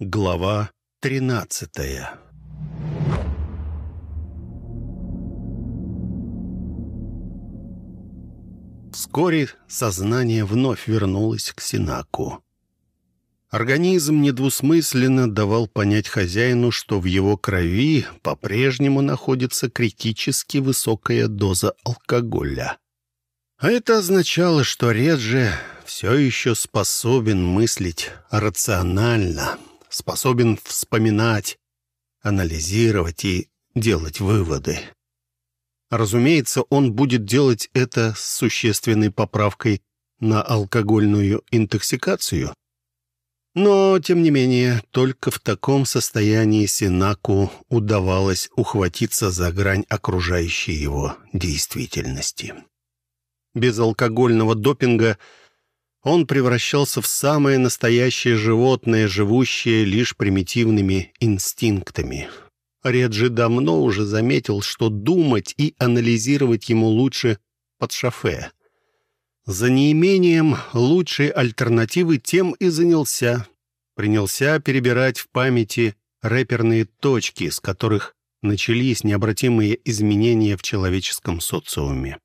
Глава тринадцатая Вскоре сознание вновь вернулось к Синаку. Организм недвусмысленно давал понять хозяину, что в его крови по-прежнему находится критически высокая доза алкоголя. А это означало, что Реджи все еще способен мыслить рационально, способен вспоминать, анализировать и делать выводы. Разумеется, он будет делать это с существенной поправкой на алкогольную интоксикацию. Но, тем не менее, только в таком состоянии Синаку удавалось ухватиться за грань окружающей его действительности. Без алкогольного допинга он превращался в самое настоящее животное, живущее лишь примитивными инстинктами. Реджи давно уже заметил, что думать и анализировать ему лучше под шофе. За неимением лучшей альтернативы тем и занялся. Принялся перебирать в памяти рэперные точки, с которых начались необратимые изменения в человеческом социуме.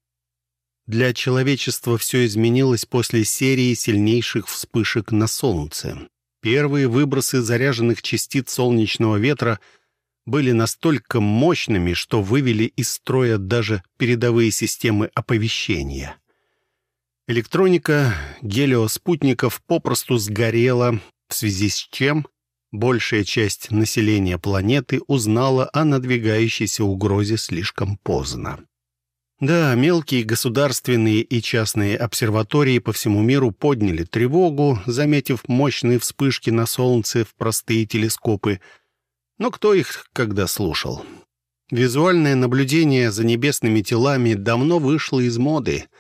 Для человечества все изменилось после серии сильнейших вспышек на Солнце. Первые выбросы заряженных частиц солнечного ветра были настолько мощными, что вывели из строя даже передовые системы оповещения. Электроника гелиоспутников попросту сгорела, в связи с чем большая часть населения планеты узнала о надвигающейся угрозе слишком поздно. Да, мелкие государственные и частные обсерватории по всему миру подняли тревогу, заметив мощные вспышки на Солнце в простые телескопы. Но кто их когда слушал? Визуальное наблюдение за небесными телами давно вышло из моды —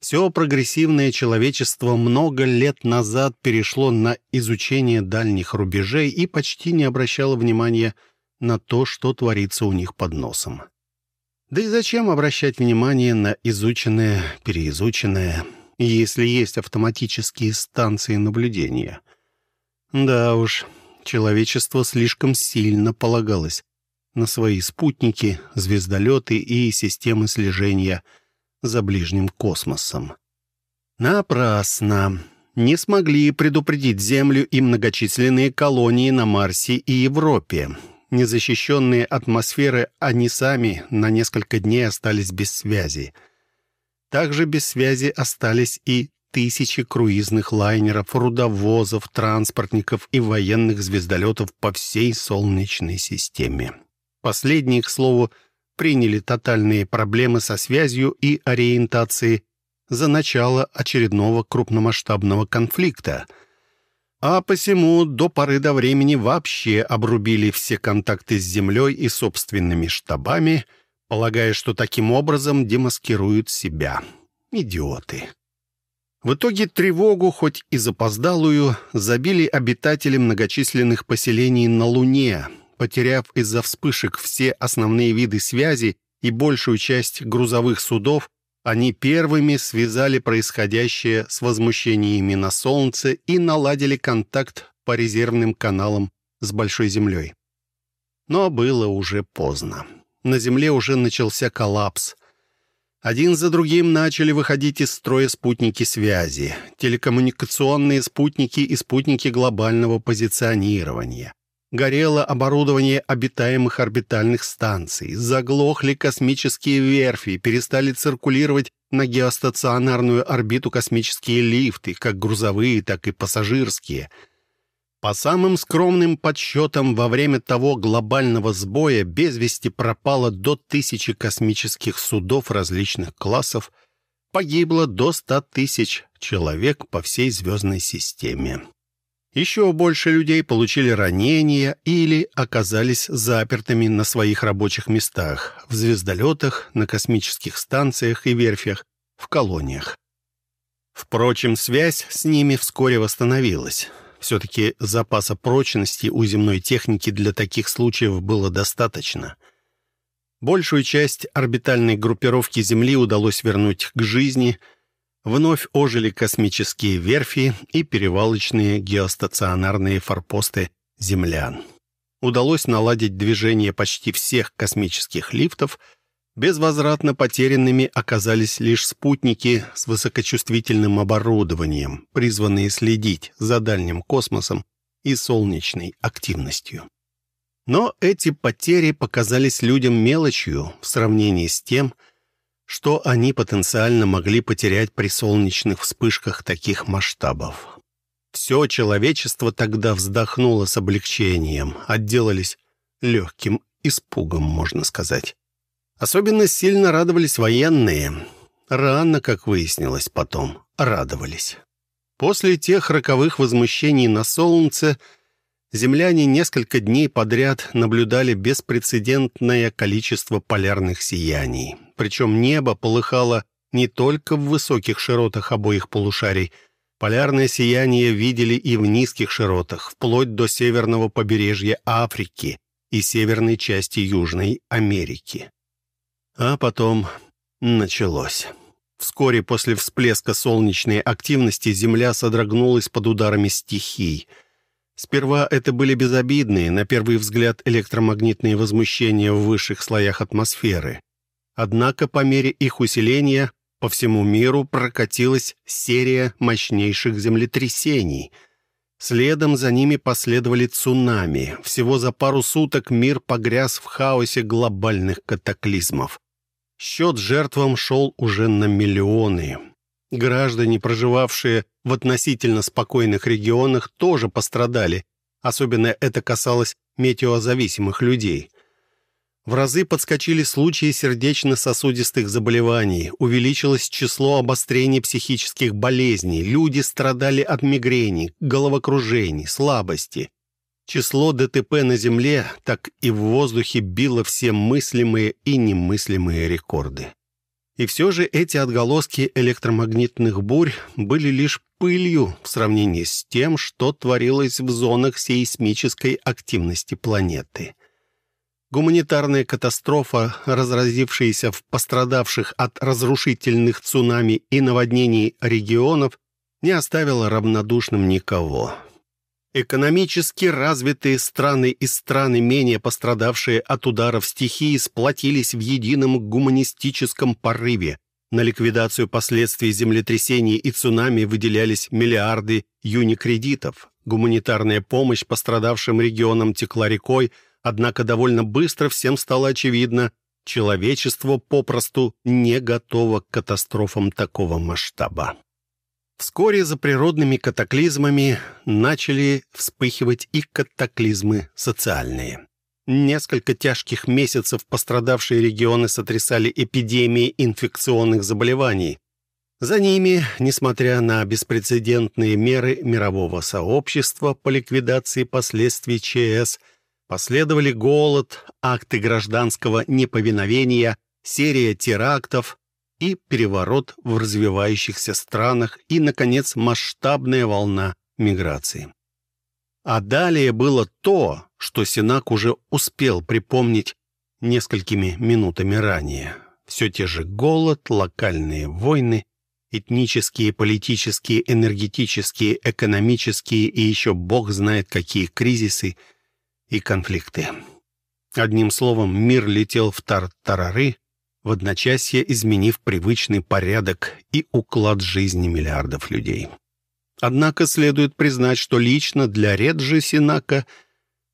все прогрессивное человечество много лет назад перешло на изучение дальних рубежей и почти не обращало внимания на то, что творится у них под носом. Да и зачем обращать внимание на изученное, переизученное, если есть автоматические станции наблюдения? Да уж, человечество слишком сильно полагалось на свои спутники, звездолеты и системы слежения – за ближним космосом. Напрасно. Не смогли предупредить Землю и многочисленные колонии на Марсе и Европе. Незащищенные атмосферы они сами на несколько дней остались без связи. Также без связи остались и тысячи круизных лайнеров, рудовозов, транспортников и военных звездолетов по всей Солнечной системе. Последние, к слову, приняли тотальные проблемы со связью и ориентацией за начало очередного крупномасштабного конфликта, а посему до поры до времени вообще обрубили все контакты с Землей и собственными штабами, полагая, что таким образом демаскируют себя. Идиоты. В итоге тревогу, хоть и запоздалую, забили обитатели многочисленных поселений на Луне, Потеряв из-за вспышек все основные виды связи и большую часть грузовых судов, они первыми связали происходящее с возмущениями на Солнце и наладили контакт по резервным каналам с Большой Землей. Но было уже поздно. На Земле уже начался коллапс. Один за другим начали выходить из строя спутники связи, телекоммуникационные спутники и спутники глобального позиционирования. Горело оборудование обитаемых орбитальных станций, заглохли космические верфи, перестали циркулировать на геостационарную орбиту космические лифты, как грузовые, так и пассажирские. По самым скромным подсчетам, во время того глобального сбоя без вести пропало до тысячи космических судов различных классов, погибло до ста тысяч человек по всей звездной системе. Еще больше людей получили ранения или оказались запертыми на своих рабочих местах, в звездолетах, на космических станциях и верфях, в колониях. Впрочем, связь с ними вскоре восстановилась. Все-таки запаса прочности у земной техники для таких случаев было достаточно. Большую часть орбитальной группировки Земли удалось вернуть к жизни – Вновь ожили космические верфи и перевалочные геостационарные форпосты землян. Удалось наладить движение почти всех космических лифтов. Безвозвратно потерянными оказались лишь спутники с высокочувствительным оборудованием, призванные следить за дальним космосом и солнечной активностью. Но эти потери показались людям мелочью в сравнении с тем, что они потенциально могли потерять при солнечных вспышках таких масштабов. Все человечество тогда вздохнуло с облегчением, отделались легким испугом, можно сказать. Особенно сильно радовались военные. Рано, как выяснилось потом, радовались. После тех роковых возмущений на солнце земляне несколько дней подряд наблюдали беспрецедентное количество полярных сияний. Причем небо полыхало не только в высоких широтах обоих полушарий. Полярное сияние видели и в низких широтах, вплоть до северного побережья Африки и северной части Южной Америки. А потом началось. Вскоре после всплеска солнечной активности Земля содрогнулась под ударами стихий. Сперва это были безобидные, на первый взгляд, электромагнитные возмущения в высших слоях атмосферы. Однако по мере их усиления по всему миру прокатилась серия мощнейших землетрясений. Следом за ними последовали цунами. Всего за пару суток мир погряз в хаосе глобальных катаклизмов. Счет жертвам шел уже на миллионы. Граждане, проживавшие в относительно спокойных регионах, тоже пострадали. Особенно это касалось метеозависимых людей. В разы подскочили случаи сердечно-сосудистых заболеваний, увеличилось число обострений психических болезней, люди страдали от мигрени, головокружений, слабости. Число ДТП на Земле, так и в воздухе било все мыслимые и немыслимые рекорды. И все же эти отголоски электромагнитных бурь были лишь пылью в сравнении с тем, что творилось в зонах сейсмической активности планеты. Гуманитарная катастрофа, разразившаяся в пострадавших от разрушительных цунами и наводнений регионов, не оставила равнодушным никого. Экономически развитые страны и страны, менее пострадавшие от ударов стихии, сплотились в едином гуманистическом порыве. На ликвидацию последствий землетрясений и цунами выделялись миллиарды юникредитов. Гуманитарная помощь пострадавшим регионам текла рекой – Однако довольно быстро всем стало очевидно, человечество попросту не готово к катастрофам такого масштаба. Вскоре за природными катаклизмами начали вспыхивать и катаклизмы социальные. Несколько тяжких месяцев пострадавшие регионы сотрясали эпидемии инфекционных заболеваний. За ними, несмотря на беспрецедентные меры мирового сообщества по ликвидации последствий ЧС – Последовали голод, акты гражданского неповиновения, серия терактов и переворот в развивающихся странах и, наконец, масштабная волна миграции. А далее было то, что Синак уже успел припомнить несколькими минутами ранее. Все те же голод, локальные войны, этнические, политические, энергетические, экономические и еще бог знает какие кризисы – и конфликты. Одним словом, мир летел в тартарары, в одночасье изменив привычный порядок и уклад жизни миллиардов людей. Однако следует признать, что лично для Реджи Синака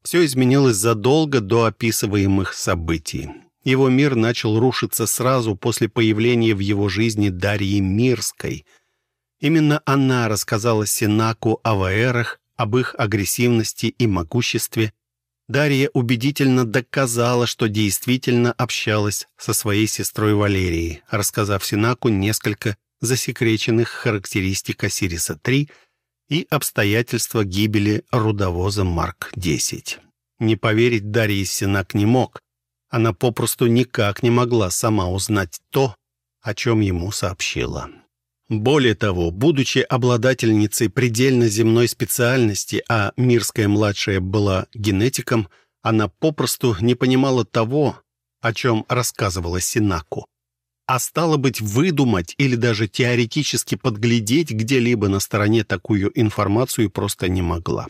все изменилось задолго до описываемых событий. Его мир начал рушиться сразу после появления в его жизни Дарьи Мирской. Именно она рассказала Синаку о ВРах, об их агрессивности и могуществе, Дарья убедительно доказала, что действительно общалась со своей сестрой Валерией, рассказав Синаку несколько засекреченных характеристик Осириса-3 и обстоятельства гибели рудовоза Марк-10. Не поверить Дарье Синак не мог. Она попросту никак не могла сама узнать то, о чем ему сообщила. Более того, будучи обладательницей предельно земной специальности, а Мирская-младшая была генетиком, она попросту не понимала того, о чем рассказывала Синаку. А стало быть, выдумать или даже теоретически подглядеть где-либо на стороне такую информацию просто не могла.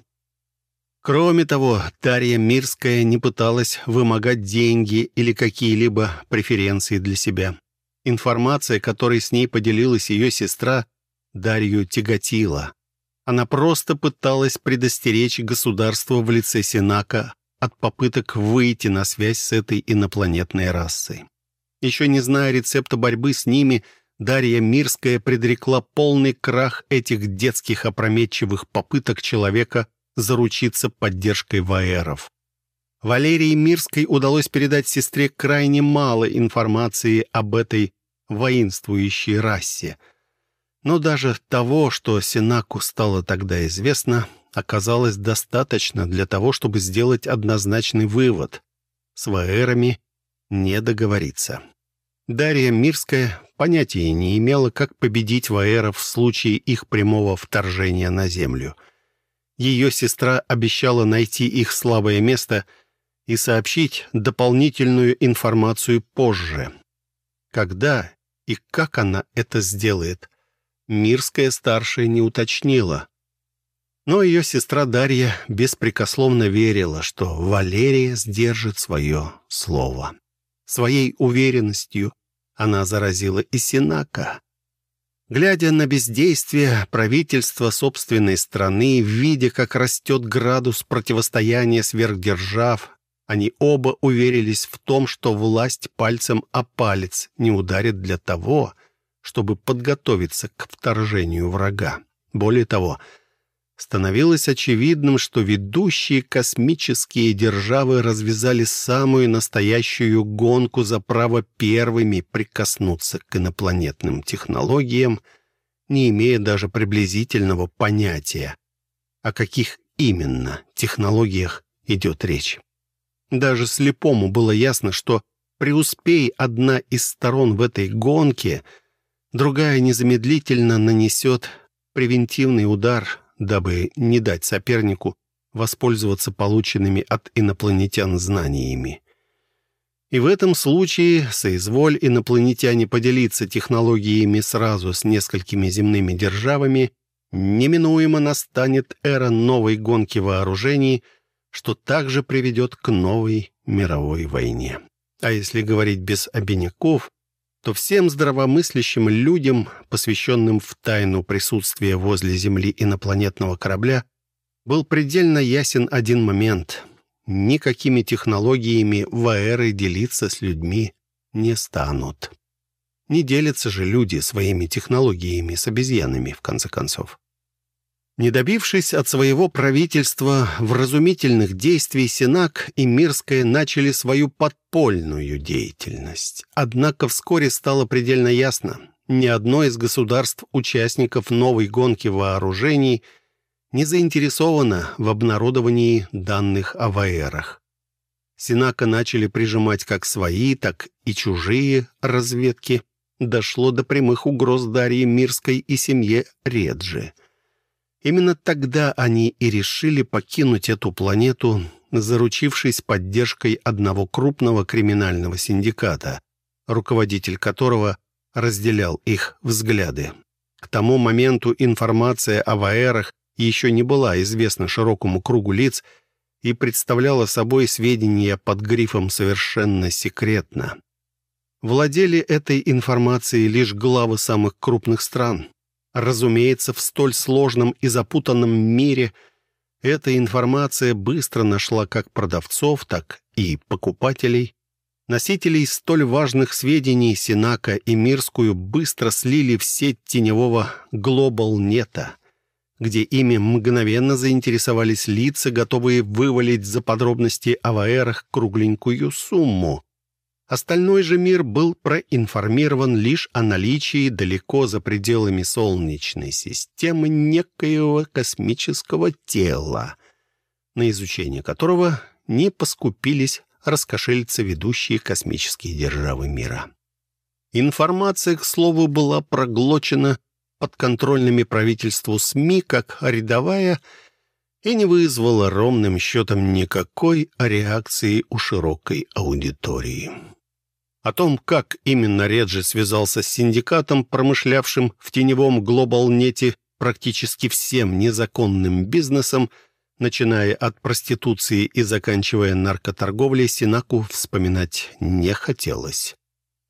Кроме того, Дарья Мирская не пыталась вымогать деньги или какие-либо преференции для себя. Информация, которой с ней поделилась ее сестра, Дарью тяготила. Она просто пыталась предостеречь государство в лице Синака от попыток выйти на связь с этой инопланетной расой. Еще не зная рецепта борьбы с ними, Дарья Мирская предрекла полный крах этих детских опрометчивых попыток человека заручиться поддержкой ваеров. Валерии Мирской удалось передать сестре крайне мало информации об этой воинствующей расе. Но даже того, что Синаку стало тогда известно, оказалось достаточно для того, чтобы сделать однозначный вывод. С ваэрами не договориться. Дарья Мирская понятия не имела, как победить ваэров в случае их прямого вторжения на Землю. Ее сестра обещала найти их слабое место и сообщить дополнительную информацию позже. Когда и как она это сделает, Мирская старшая не уточнила. Но ее сестра Дарья беспрекословно верила, что Валерия сдержит свое слово. Своей уверенностью она заразила и Синака. Глядя на бездействие правительства собственной страны, видя, как растет градус противостояния сверхдержав, они оба уверились в том, что власть пальцем о палец не ударит для того, чтобы подготовиться к вторжению врага. Более того, становилось очевидным, что ведущие космические державы развязали самую настоящую гонку за право первыми прикоснуться к инопланетным технологиям, не имея даже приблизительного понятия, о каких именно технологиях идет речь. Даже слепому было ясно, что преуспей одна из сторон в этой гонке, другая незамедлительно нанесет превентивный удар дабы не дать сопернику воспользоваться полученными от инопланетян знаниями. И в этом случае соизволь инопланетяне поделиться технологиями сразу с несколькими земными державами, неминуемо настанет эра новой гонки вооружений, что также приведет к новой мировой войне. А если говорить без обиняков, то всем здравомыслящим людям, посвященным в тайну присутствия возле Земли инопланетного корабля, был предельно ясен один момент. Никакими технологиями ваэры делиться с людьми не станут. Не делятся же люди своими технологиями с обезьянами, в конце концов. Не добившись от своего правительства вразумительных действий, Сенак и Мирская начали свою подпольную деятельность. Однако вскоре стало предельно ясно, ни одно из государств-участников новой гонки вооружений не заинтересовано в обнародовании данных о ВАЭРах. Синака начали прижимать как свои, так и чужие разведки. Дошло до прямых угроз Дарьи Мирской и семье Реджи – Именно тогда они и решили покинуть эту планету, заручившись поддержкой одного крупного криминального синдиката, руководитель которого разделял их взгляды. К тому моменту информация о Ваэрах еще не была известна широкому кругу лиц и представляла собой сведения под грифом «совершенно секретно». Владели этой информацией лишь главы самых крупных стран. Разумеется, в столь сложном и запутанном мире эта информация быстро нашла как продавцов, так и покупателей. Носителей столь важных сведений Синака и Мирскую быстро слили в сеть теневого глобалнета, где ими мгновенно заинтересовались лица, готовые вывалить за подробности о ВАЭРах кругленькую сумму. Остальной же мир был проинформирован лишь о наличии далеко за пределами Солнечной системы некоего космического тела, на изучение которого не поскупились раскошелиться ведущие космические державы мира. Информация, к слову, была проглочена подконтрольными правительству СМИ как рядовая и не вызвала ровным счетом никакой реакции у широкой аудитории. О том, как именно Реджи связался с синдикатом, промышлявшим в теневом глобалнете практически всем незаконным бизнесом, начиная от проституции и заканчивая наркоторговлей, Синаку вспоминать не хотелось.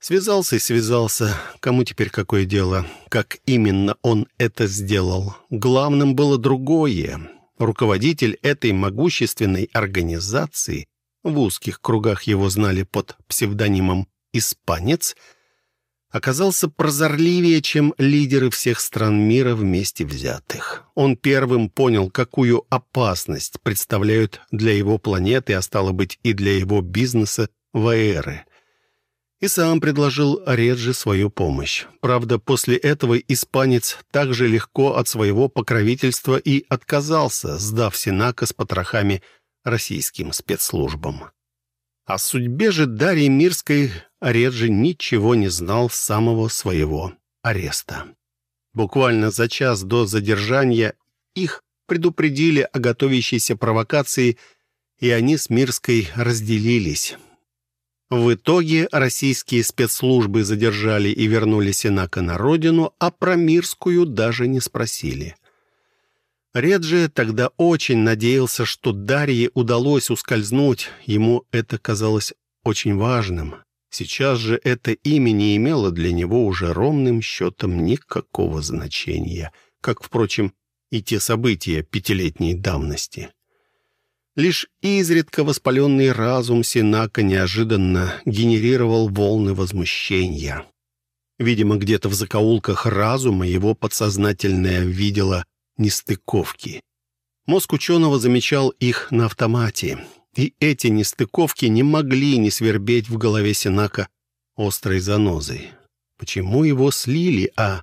Связался и связался. Кому теперь какое дело? Как именно он это сделал? Главным было другое. Руководитель этой могущественной организации, в узких кругах его знали под псевдонимом «Испанец», оказался прозорливее, чем лидеры всех стран мира вместе взятых. Он первым понял, какую опасность представляют для его планеты, а стало быть и для его бизнеса ВАЭРы. И сам предложил Реджи свою помощь. Правда, после этого испанец также легко от своего покровительства и отказался, сдав Синака с потрохами российским спецслужбам. О судьбе же Дарьи Мирской Реджи ничего не знал с самого своего ареста. Буквально за час до задержания их предупредили о готовящейся провокации, и они с Мирской разделились. В итоге российские спецслужбы задержали и вернули Синака на родину, а про Мирскую даже не спросили. Реджи тогда очень надеялся, что Дарье удалось ускользнуть, ему это казалось очень важным. Сейчас же это имя не имело для него уже ровным счетом никакого значения, как, впрочем, и те события пятилетней давности. Лишь изредка воспаленный разум Синака неожиданно генерировал волны возмущения. Видимо, где-то в закоулках разума его подсознательное видело нестыковки. Мозг ученого замечал их на автомате, и эти нестыковки не могли не свербеть в голове Синака острой занозой. Почему его слили, а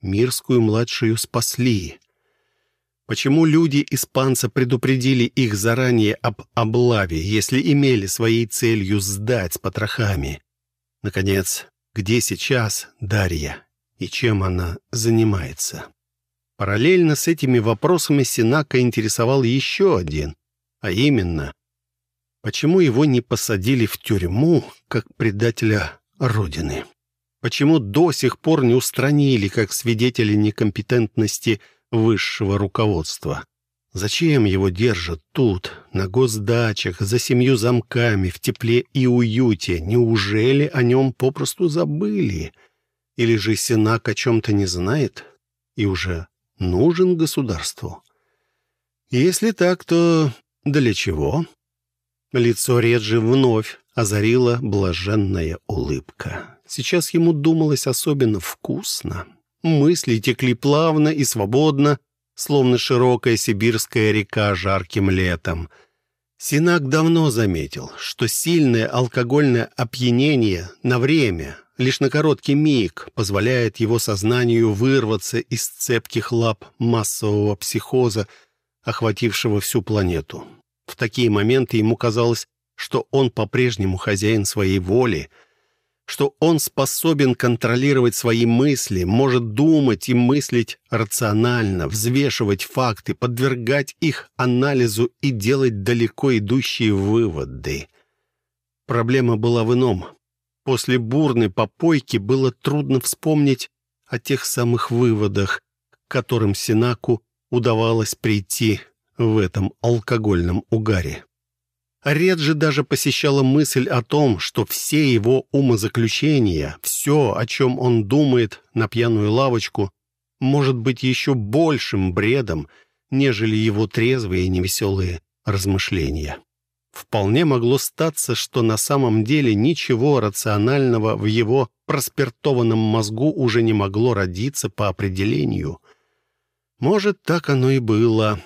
Мирскую младшую спасли? Почему люди испанца предупредили их заранее об облаве, если имели своей целью сдать с потрохами? Наконец, где сейчас Дарья и чем она занимается? Параллельно с этими вопросами Синака интересовал еще один, а именно, почему его не посадили в тюрьму как предателя Родины? Почему до сих пор не устранили как свидетеля некомпетентности высшего руководства? Зачем его держат тут, на госдачах, за семью замками, в тепле и уюте? Неужели о нем попросту забыли? Или же Синак о чем-то не знает и уже нужен государству? Если так, то для чего? Лицо Реджи вновь озарила блаженная улыбка. Сейчас ему думалось особенно вкусно. Мысли текли плавно и свободно, словно широкая сибирская река жарким летом. Синак давно заметил, что сильное алкогольное опьянение на время лишь на короткий миг позволяет его сознанию вырваться из цепких лап массового психоза, охватившего всю планету. В такие моменты ему казалось, что он по-прежнему хозяин своей воли, что он способен контролировать свои мысли, может думать и мыслить рационально, взвешивать факты, подвергать их анализу и делать далеко идущие выводы. Проблема была в ином — После бурной попойки было трудно вспомнить о тех самых выводах, к которым Синаку удавалось прийти в этом алкогольном угаре. Реджи даже посещала мысль о том, что все его умозаключения, все, о чем он думает на пьяную лавочку, может быть еще большим бредом, нежели его трезвые и невеселые размышления. Вполне могло статься, что на самом деле ничего рационального в его проспиртованном мозгу уже не могло родиться по определению. Может, так оно и было,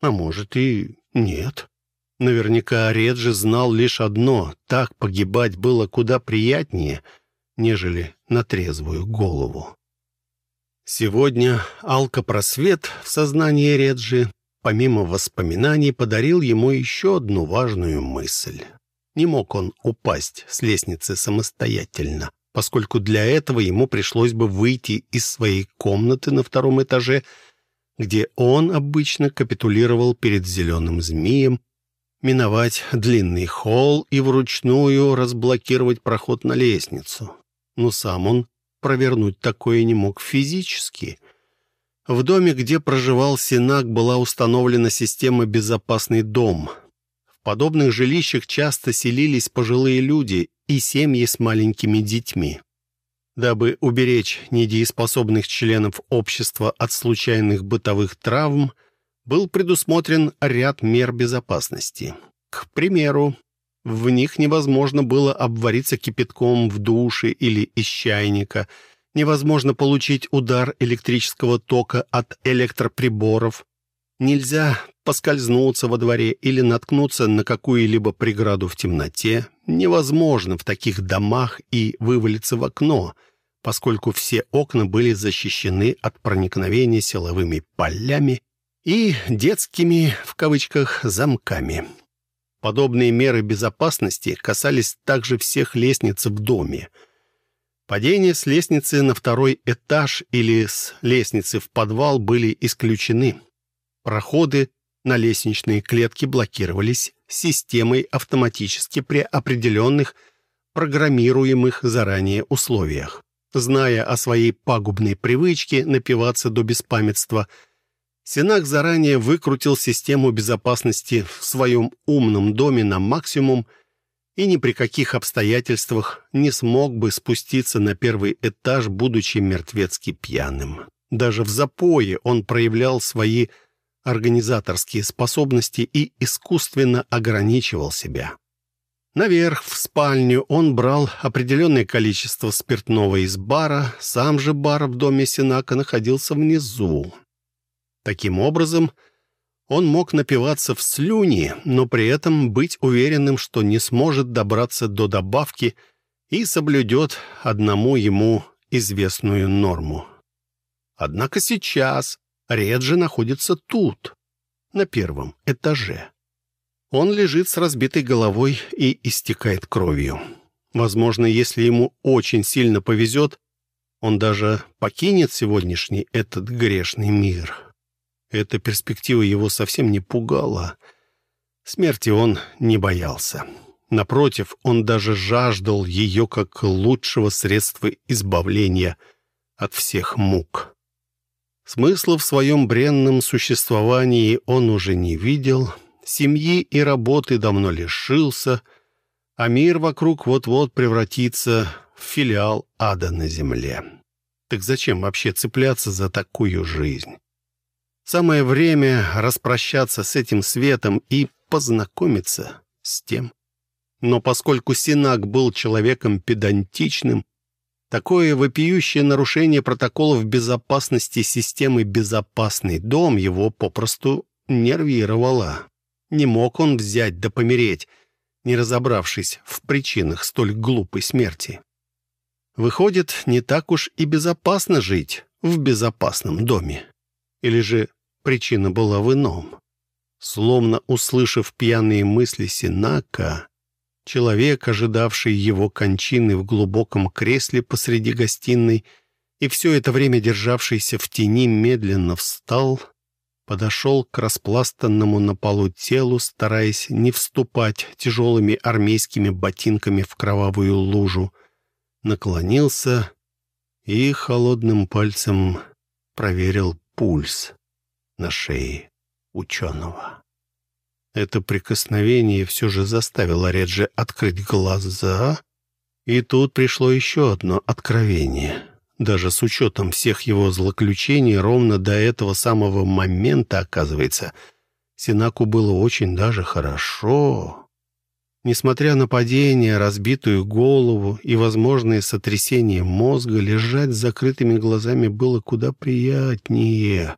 а может и нет. Наверняка Реджи знал лишь одно — так погибать было куда приятнее, нежели на трезвую голову. Сегодня алкопросвет в сознании Реджи помимо воспоминаний, подарил ему еще одну важную мысль. Не мог он упасть с лестницы самостоятельно, поскольку для этого ему пришлось бы выйти из своей комнаты на втором этаже, где он обычно капитулировал перед зеленым змеем, миновать длинный холл и вручную разблокировать проход на лестницу. Но сам он провернуть такое не мог физически — В доме, где проживал Синак, была установлена система «Безопасный дом». В подобных жилищах часто селились пожилые люди и семьи с маленькими детьми. Дабы уберечь недееспособных членов общества от случайных бытовых травм, был предусмотрен ряд мер безопасности. К примеру, в них невозможно было обвариться кипятком в душе или из чайника, невозможно получить удар электрического тока от электроприборов, нельзя поскользнуться во дворе или наткнуться на какую-либо преграду в темноте, невозможно в таких домах и вывалиться в окно, поскольку все окна были защищены от проникновения силовыми полями и детскими, в кавычках, замками. Подобные меры безопасности касались также всех лестниц в доме. Падения с лестницы на второй этаж или с лестницы в подвал были исключены. Проходы на лестничные клетки блокировались системой автоматически при определенных программируемых заранее условиях. Зная о своей пагубной привычке напиваться до беспамятства – Сенак заранее выкрутил систему безопасности в своем умном доме на максимум и ни при каких обстоятельствах не смог бы спуститься на первый этаж, будучи мертвецки пьяным. Даже в запое он проявлял свои организаторские способности и искусственно ограничивал себя. Наверх, в спальню, он брал определенное количество спиртного из бара, сам же бар в доме Синака находился внизу. Таким образом, он мог напиваться в слюни, но при этом быть уверенным, что не сможет добраться до добавки и соблюдет одному ему известную норму. Однако сейчас Реджи находится тут, на первом этаже. Он лежит с разбитой головой и истекает кровью. Возможно, если ему очень сильно повезет, он даже покинет сегодняшний этот грешный мир. Эта перспектива его совсем не пугала. Смерти он не боялся. Напротив, он даже жаждал ее как лучшего средства избавления от всех мук. Смысла в своем бренном существовании он уже не видел, семьи и работы давно лишился, а мир вокруг вот-вот превратится в филиал ада на земле. Так зачем вообще цепляться за такую жизнь? Самое время распрощаться с этим светом и познакомиться с тем. Но поскольку Синак был человеком педантичным, такое вопиющее нарушение протоколов безопасности системы «Безопасный дом» его попросту нервировало. Не мог он взять да помереть, не разобравшись в причинах столь глупой смерти. Выходит, не так уж и безопасно жить в безопасном доме. Или же Причина была в ином. Словно услышав пьяные мысли Синака, человек, ожидавший его кончины в глубоком кресле посреди гостиной и все это время державшийся в тени, медленно встал, подошел к распластанному на полу телу, стараясь не вступать тяжелыми армейскими ботинками в кровавую лужу, наклонился и холодным пальцем проверил пульс на шее ученого. Это прикосновение все же заставило Реджи открыть глаза, и тут пришло еще одно откровение. Даже с учетом всех его злоключений, ровно до этого самого момента, оказывается, Синаку было очень даже хорошо. Несмотря на падение, разбитую голову и возможные сотрясения мозга, лежать с закрытыми глазами было куда приятнее.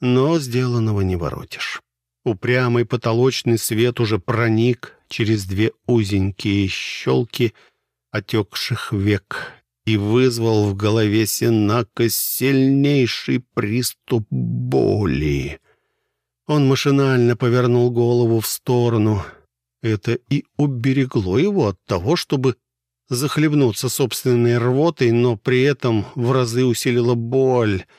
Но сделанного не воротишь. Упрямый потолочный свет уже проник через две узенькие щелки отекших век и вызвал в голове Сенака сильнейший приступ боли. Он машинально повернул голову в сторону. Это и уберегло его от того, чтобы захлебнуться собственной рвотой, но при этом в разы усилила боль —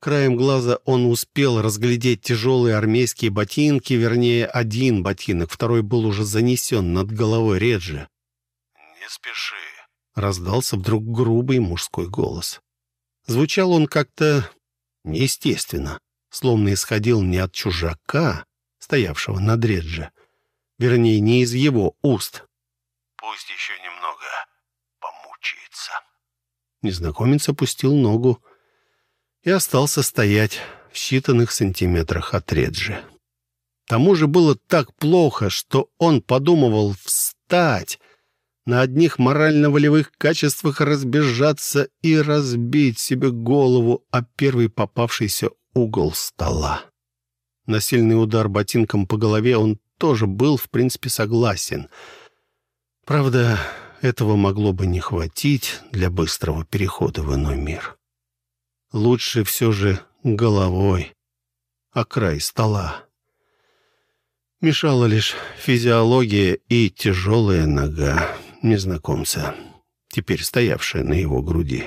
Краем глаза он успел разглядеть тяжелые армейские ботинки, вернее, один ботинок, второй был уже занесен над головой Реджи. «Не спеши», — раздался вдруг грубый мужской голос. Звучал он как-то неестественно, словно исходил не от чужака, стоявшего на дредже, вернее, не из его уст. «Пусть еще немного помучается». Незнакомец опустил ногу и остался стоять в считанных сантиметрах от Реджи. Тому же было так плохо, что он подумывал встать, на одних морально-волевых качествах разбежаться и разбить себе голову о первый попавшийся угол стола. На сильный удар ботинком по голове он тоже был, в принципе, согласен. Правда, этого могло бы не хватить для быстрого перехода в иной мир. Лучше все же головой о край стола. Мешала лишь физиология и тяжелая нога незнакомца, теперь стоявшая на его груди.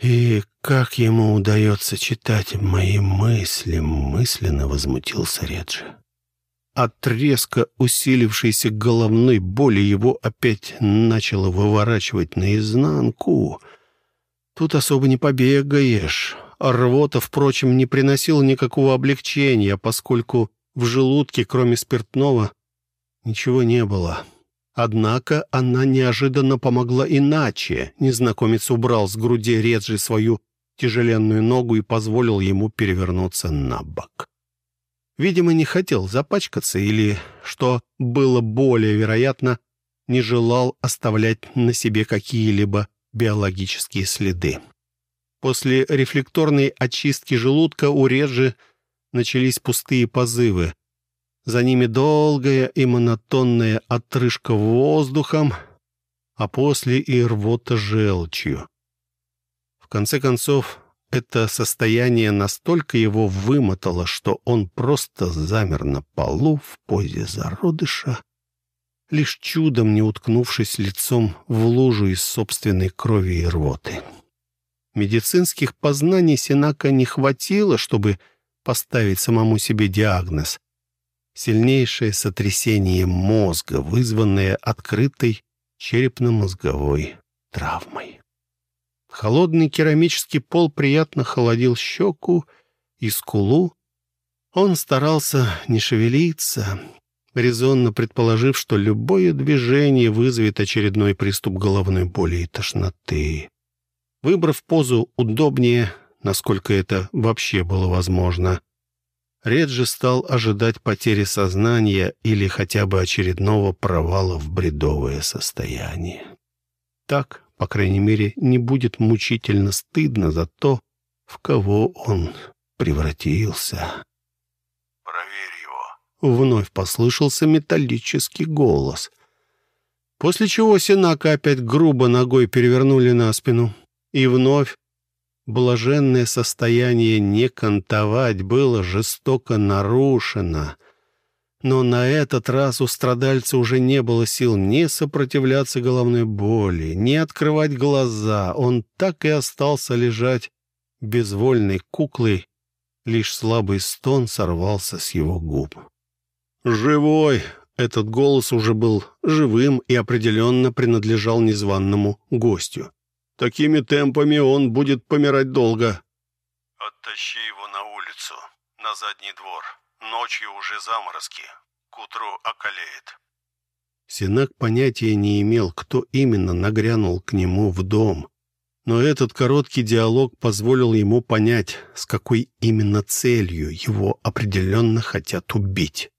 «И как ему удается читать мои мысли?» — мысленно возмутился Реджи. От резко усилившейся головной боли его опять начало выворачивать наизнанку. Тут особо не побегаешь. Рвота, впрочем, не приносила никакого облегчения, поскольку в желудке, кроме спиртного, ничего не было. Однако она неожиданно помогла иначе. Незнакомец убрал с груди Реджи свою тяжеленную ногу и позволил ему перевернуться на бок. Видимо, не хотел запачкаться или, что было более вероятно, не желал оставлять на себе какие-либо биологические следы. После рефлекторной очистки желудка у Реджи начались пустые позывы. За ними долгая и монотонная отрыжка воздухом, а после и рвота желчью. В конце концов, это состояние настолько его вымотало, что он просто замер на полу в позе зародыша, лишь чудом не уткнувшись лицом в лужу из собственной крови и рвоты. Медицинских познаний Синака не хватило, чтобы поставить самому себе диагноз. Сильнейшее сотрясение мозга, вызванное открытой черепно-мозговой травмой. Холодный керамический пол приятно холодил щеку и скулу. Он старался не шевелиться, резонно предположив, что любое движение вызовет очередной приступ головной боли и тошноты. Выбрав позу удобнее, насколько это вообще было возможно, Реджи стал ожидать потери сознания или хотя бы очередного провала в бредовое состояние. Так, по крайней мере, не будет мучительно стыдно за то, в кого он превратился. Вновь послышался металлический голос. После чего Синака опять грубо ногой перевернули на спину. И вновь блаженное состояние не кантовать было жестоко нарушено. Но на этот раз у страдальца уже не было сил ни сопротивляться головной боли, ни открывать глаза. Он так и остался лежать безвольной куклой, лишь слабый стон сорвался с его губ. «Живой!» Этот голос уже был живым и определенно принадлежал незваному гостю. Такими темпами он будет помирать долго». «Оттащи его на улицу, на задний двор. Ночью уже заморозки. К утру околеет». Синак понятия не имел, кто именно нагрянул к нему в дом. Но этот короткий диалог позволил ему понять, с какой именно целью его определенно хотят убить.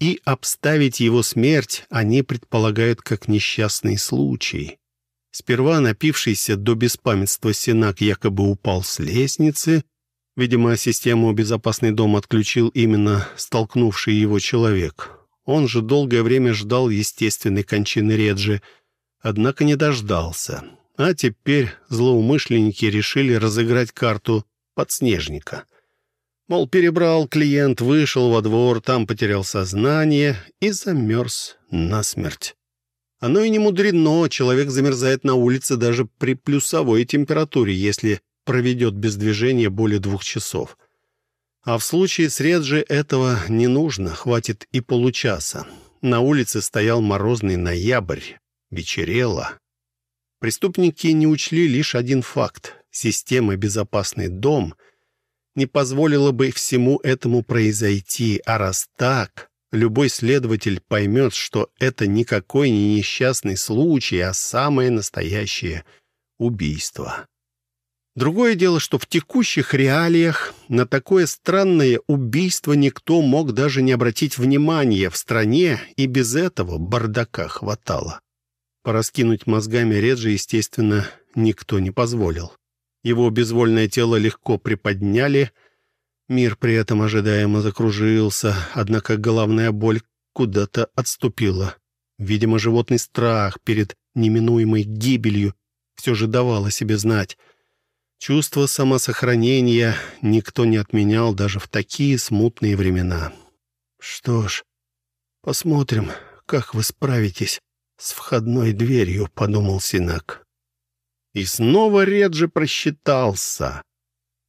И обставить его смерть они предполагают как несчастный случай. Сперва напившийся до беспамятства Синак якобы упал с лестницы. Видимо, систему «Безопасный дом» отключил именно столкнувший его человек. Он же долгое время ждал естественной кончины Реджи, однако не дождался. А теперь злоумышленники решили разыграть карту подснежника. Мол, перебрал клиент, вышел во двор, там потерял сознание и замерз насмерть. Оно и не мудрено, человек замерзает на улице даже при плюсовой температуре, если проведет без движения более двух часов. А в случае с Реджи этого не нужно, хватит и получаса. На улице стоял морозный ноябрь, вечерело. Преступники не учли лишь один факт. Система «Безопасный дом» не позволила бы всему этому произойти, а раз так, любой следователь поймет, что это никакой не несчастный случай, а самое настоящее убийство. Другое дело, что в текущих реалиях на такое странное убийство никто мог даже не обратить внимания. В стране и без этого бардака хватало. Пораскинуть мозгами Реджи, естественно, никто не позволил. Его безвольное тело легко приподняли. Мир при этом ожидаемо закружился, однако головная боль куда-то отступила. Видимо, животный страх перед неминуемой гибелью все же давал о себе знать. Чувство самосохранения никто не отменял даже в такие смутные времена. «Что ж, посмотрим, как вы справитесь с входной дверью», — подумал Синак. И снова Реджи просчитался.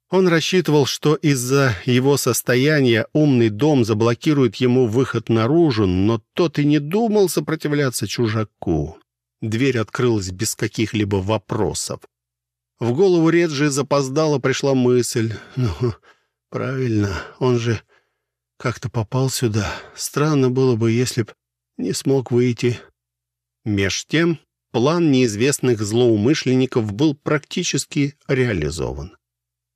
Он рассчитывал, что из-за его состояния умный дом заблокирует ему выход наружу, но тот и не думал сопротивляться чужаку. Дверь открылась без каких-либо вопросов. В голову Реджи запоздало пришла мысль. «Ну, правильно, он же как-то попал сюда. Странно было бы, если б не смог выйти». Меж тем план неизвестных злоумышленников был практически реализован.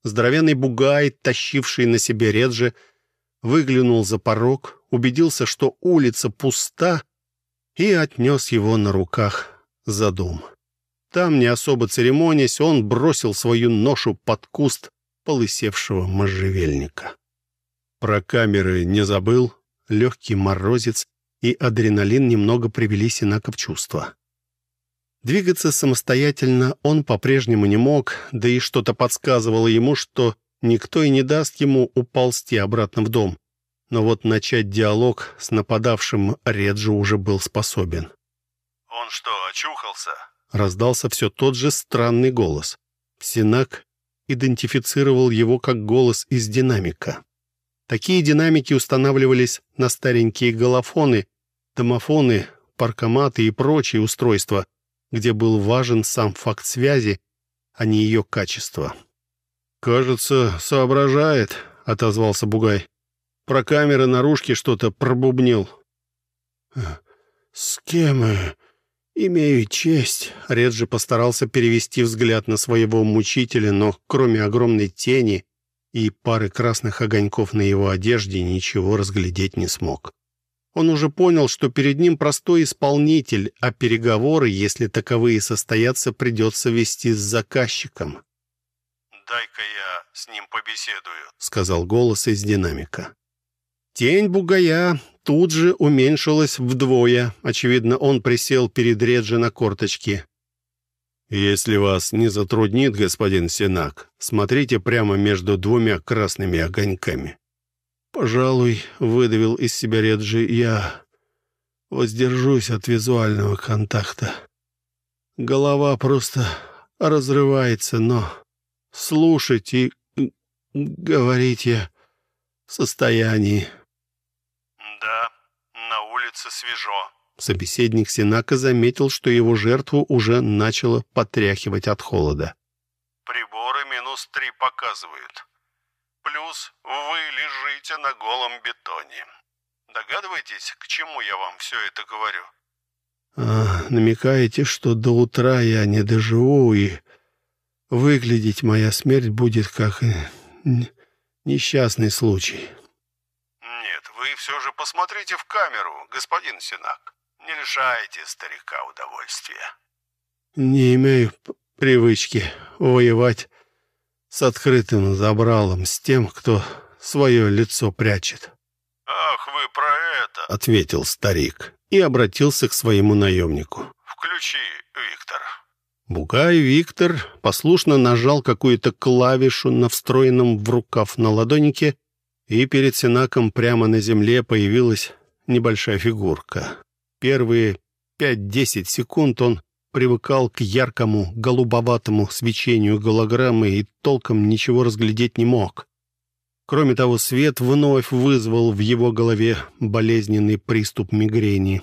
Здоровенный бугай, тащивший на себе Реджи, выглянул за порог, убедился, что улица пуста, и отнес его на руках за дом. Там, не особо церемонясь, он бросил свою ношу под куст полысевшего можжевельника. Про камеры не забыл, легкий морозец и адреналин немного привели Синака в чувство. Двигаться самостоятельно он по-прежнему не мог, да и что-то подсказывало ему, что никто и не даст ему уползти обратно в дом. Но вот начать диалог с нападавшим Реджи уже был способен. «Он что, очухался?» Раздался все тот же странный голос. Синак идентифицировал его как голос из динамика. Такие динамики устанавливались на старенькие голофоны, домофоны, паркоматы и прочие устройства, где был важен сам факт связи, а не ее качество. «Кажется, соображает», — отозвался Бугай. «Про камеры наружки что-то пробубнил». «С кем имею честь?» Реджи постарался перевести взгляд на своего мучителя, но кроме огромной тени и пары красных огоньков на его одежде ничего разглядеть не смог. Он уже понял, что перед ним простой исполнитель, а переговоры, если таковые состоятся, придется вести с заказчиком. «Дай-ка я с ним побеседую», — сказал голос из динамика. Тень бугая тут же уменьшилась вдвое. Очевидно, он присел перед Реджи на корточки. «Если вас не затруднит, господин Сенак, смотрите прямо между двумя красными огоньками. «Пожалуй», — выдавил из себя Реджи, — «я воздержусь от визуального контакта. Голова просто разрывается, но слушать и говорить я в состоянии». «Да, на улице свежо». Собеседник Синака заметил, что его жертву уже начало потряхивать от холода. «Приборы минус три показывают. Плюс вы лежите на голом бетоне. Догадываетесь, к чему я вам все это говорю? А, намекаете, что до утра я не доживу, и выглядеть моя смерть будет как несчастный случай. Нет, вы все же посмотрите в камеру, господин Синак. Не лишайте старика удовольствия. Не имею привычки воевать с открытым забралом, с тем, кто свое лицо прячет. «Ах, вы про это!» — ответил старик и обратился к своему наемнику. «Включи, Виктор». Бугай Виктор послушно нажал какую-то клавишу на встроенном в рукав на ладонике, и перед Синаком прямо на земле появилась небольшая фигурка. Первые пять-десять секунд он привыкал к яркому, голубоватому свечению голограммы и толком ничего разглядеть не мог. Кроме того, свет вновь вызвал в его голове болезненный приступ мигрени.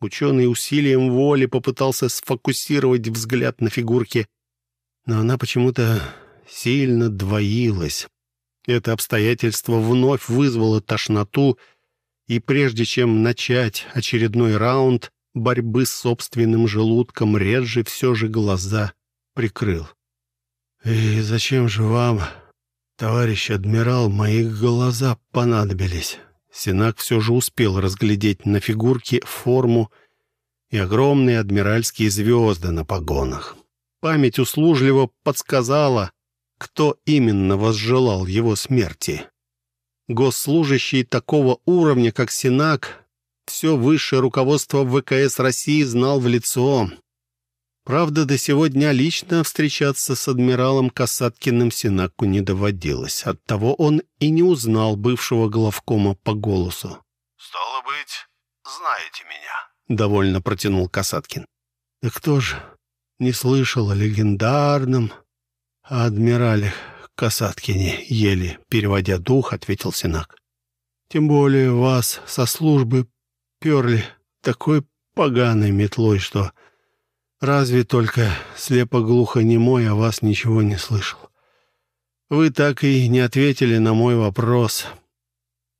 Ученый усилием воли попытался сфокусировать взгляд на фигурке, но она почему-то сильно двоилась. Это обстоятельство вновь вызвало тошноту, и прежде чем начать очередной раунд борьбы с собственным желудком, Реджи все же глаза прикрыл. «И зачем же вам, товарищ адмирал, мои глаза понадобились?» Синак все же успел разглядеть на фигурке форму и огромные адмиральские звезды на погонах. Память услужливо подсказала, кто именно возжелал его смерти. Госслужащий такого уровня, как Синак, все высшее руководство ВКС России знал в лицо. Правда, до сего дня лично встречаться с адмиралом Касаткиным Синаку не доводилось. Оттого он и не узнал бывшего главкома по голосу. «Стало быть, знаете меня», — довольно протянул Касаткин. «Да кто же не слышал о легендарном адмирале Касаткине?» Еле переводя дух, ответил Синак. «Тем более вас со службы перли такой поганой метлой, что разве только слепо-глухо-немой о вас ничего не слышал. Вы так и не ответили на мой вопрос».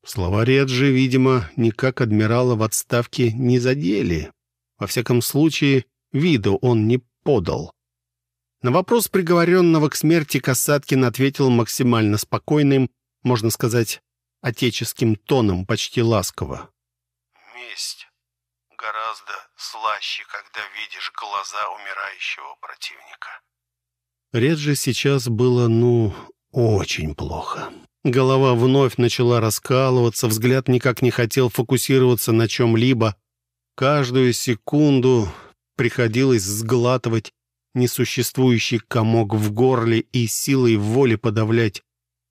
Слова Реджи, видимо, никак адмирала в отставке не задели. Во всяком случае, виду он не подал. На вопрос приговоренного к смерти Касаткин ответил максимально спокойным, можно сказать, отеческим тоном, почти ласково. «Месть гораздо слаще, когда видишь глаза умирающего противника». Реджи сейчас было, ну, очень плохо. Голова вновь начала раскалываться, взгляд никак не хотел фокусироваться на чем-либо. Каждую секунду приходилось сглатывать несуществующий комок в горле и силой воли подавлять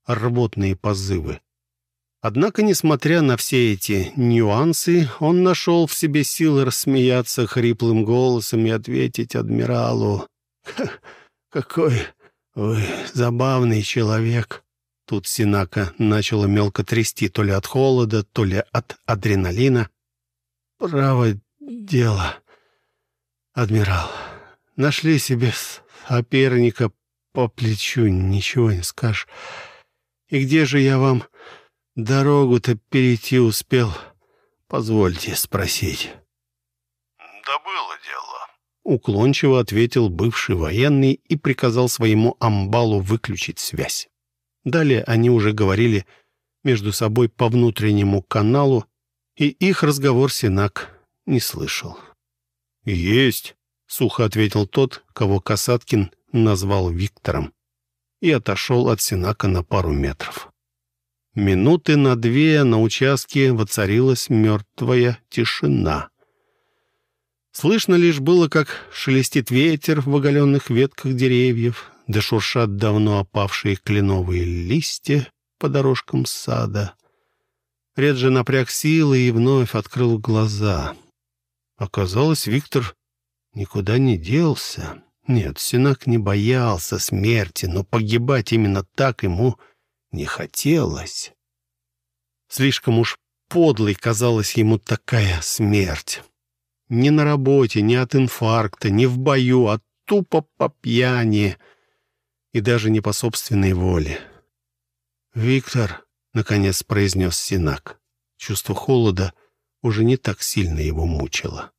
рвотные позывы. Однако, несмотря на все эти нюансы, он нашел в себе силы рассмеяться хриплым голосом и ответить адмиралу. «Какой вы забавный человек!» Тут Синака начала мелко трясти то ли от холода, то ли от адреналина. «Право дело, адмирал. Нашли себе соперника по плечу, ничего не скажешь. И где же я вам дорогу-то перейти успел? Позвольте спросить». «Да было дело», — уклончиво ответил бывший военный и приказал своему амбалу выключить связь. Далее они уже говорили между собой по внутреннему каналу, и их разговор Синак не слышал. «Есть», — сухо ответил тот, кого Касаткин назвал Виктором, и отошел от Синака на пару метров. Минуты на две на участке воцарилась мертвая тишина. Слышно лишь было, как шелестит ветер в оголенных ветках деревьев, да шуршат давно опавшие кленовые листья по дорожкам сада. Реджи напряг силы и вновь открыл глаза. Оказалось, Виктор никуда не делся. Нет, Синак не боялся смерти, но погибать именно так ему не хотелось. Слишком уж подлой казалась ему такая смерть. Ни на работе, ни от инфаркта, ни в бою, а тупо по пьяни — и даже не по собственной воле. «Виктор», — наконец произнес Синак, чувство холода уже не так сильно его мучило.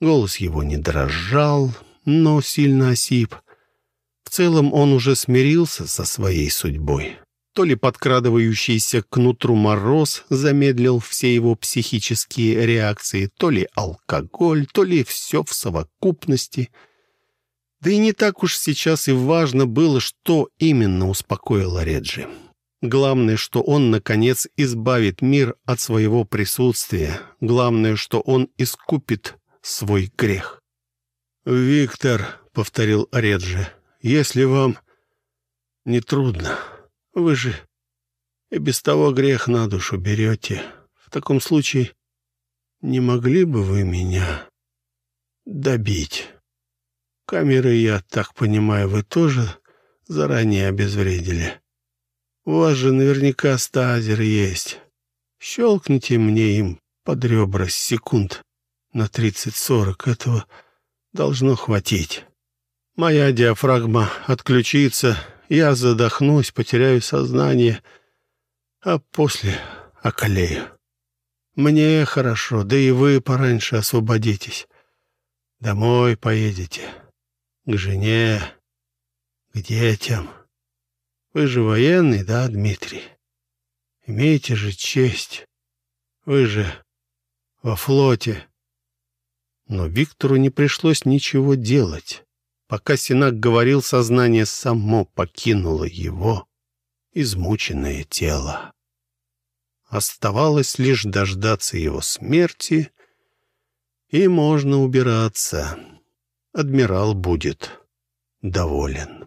Голос его не дрожал, но сильно осип. В целом он уже смирился со своей судьбой. То ли подкрадывающийся к нутру мороз замедлил все его психические реакции, то ли алкоголь, то ли все в совокупности — да и не так уж сейчас и важно было, что именно успокоило Реджи. Главное, что он, наконец, избавит мир от своего присутствия. Главное, что он искупит свой грех. «Виктор», — повторил Реджи, — «если вам не трудно, вы же и без того грех на душу берете. В таком случае не могли бы вы меня добить?» Камеры, я так понимаю, вы тоже заранее обезвредили. У вас же наверняка стазер есть. Щелкните мне им под ребра секунд на тридцать-сорок. Этого должно хватить. Моя диафрагма отключится, я задохнусь, потеряю сознание, а после околею. Мне хорошо, да и вы пораньше освободитесь. Домой поедете, к жене, к детям. Вы же военный, да, Дмитрий? Имейте же честь. Вы же во флоте. Но Виктору не пришлось ничего делать. Пока Синак говорил, сознание само покинуло его измученное тело. Оставалось лишь дождаться его смерти, и можно убираться. Адмирал будет доволен.